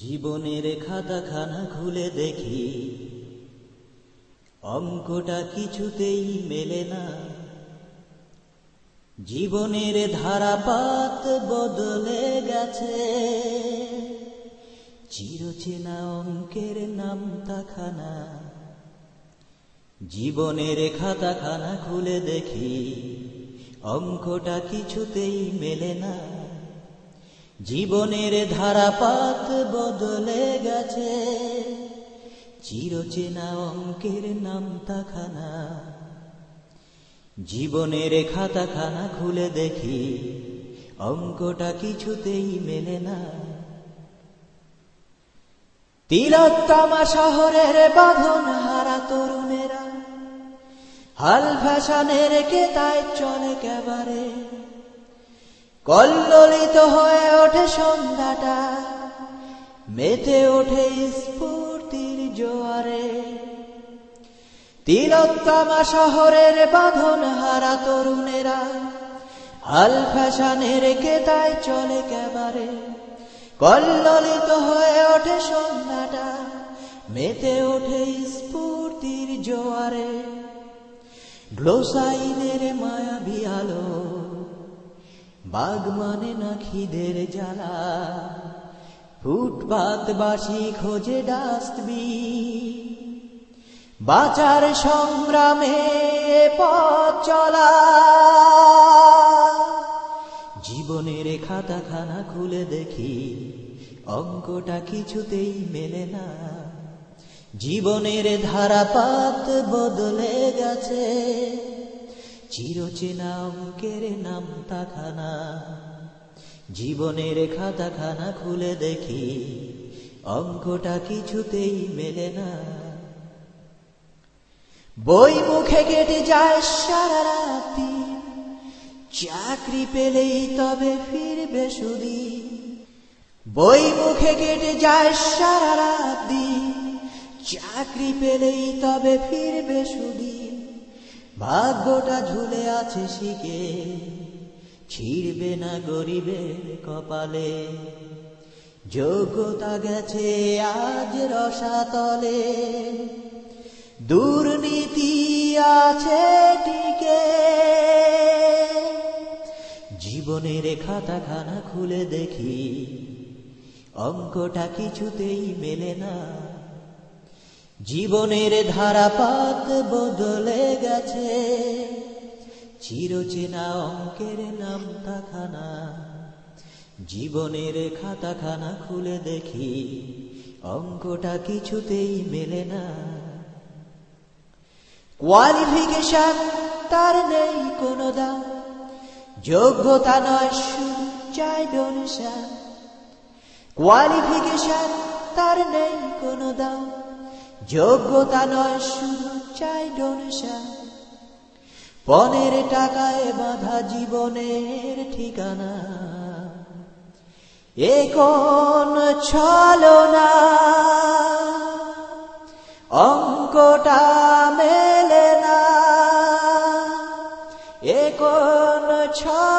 জীবনের খাতাখানা খুলে দেখি। অঙ্কটা কিছুতেই মেলে না। জীবনের ধারাপাত বদলে গেছে। চিরচেনা অঙ্কের নাম তাখানা জীবনের খাতাখানা খুলে দেখি। অঙ্কটা কিছুতেই মেলে না। জীবনের ধারাপাত বদলে গেছে। চিরচেনা অঙ্কের নাম তাখানা। জীবনের খাতাখানা খুলে দেখি, অঙ্কটা কিছুতেই মেলে না। তিলোত্তমা শহরের বাঁধন হারা তরুণেরা, হাল ফ্যাশনের কেতায় চলে কেবারে কল্লোলিত হয়ে ওঠে সন্ধ্যাটা, মেতে ওঠে স্ফূর্তির জোয়ারে। তিলোত্তমা শহরের বাঁধন হারা তরুণেরা হাল ফ্যাশনের কেতায় চলে কেবারে কল্লোলিত হয়ে ওঠে সন্ধ্যাটা, মেতে ওঠে স্ফূর্তির জোয়ারে। গ্লোসাইনের মায়াবী আলো বাগ মানে না খিদের জ্বালা। ফুটপাত বাসি খোঁজে ডাস্টবি বাঁচার সংগ্রামে পথ চলা। জীবনের খাতাখানা খুলে দেখি, অঙ্কটা কিছুতেই মেলে না। জীবনের ধারাপাত বদলে গেছে। চিরচেনা অঙ্কের নাম তাখানা। জীবনের খাতাখানা খুলে দেখি, অঙ্কটা কিছুতেই মেলে না। বই মুখে কেটে যায় সারা রাতি, চাকরি পেলেই তবে ফিরবে সুদি বই মুখে কেটে যায় সারা রাতি, চাকরি পেলেই তবে ফিরবে সুদি ভাগ্যটা ঝুলে আছে শিখে, ছিড়বে না গরিবের কপালে। যোগ্যতা গেছে আজ রসাতলে, দুর্নীতি আছে টিকে জীবনের খাতাখানা খুলে দেখি, অঙ্কটা কিছুতেই মেলে না। জীবনের ধারাপাত বদলে গেছে। চিরচেনা অঙ্কের নাম তাখানা। জীবনের খাতাখানা খুলে দেখি, অঙ্কটা কিছুতেই মেলে না। কোয়ালিফিকেশন তার নেই কোনো দাম, যোগ্যতা নয় শুধু চাই ডোনেশন কোয়ালিফিকেশন তার নেই কোনো দাম যোগ্যতা নয়, শুধু চাই ডোনেশন পনেরো টাকায় বাধা জীবনের ঠিকানা। এখন ছলনা? অঙ্কটা মেলে না। এখন ছল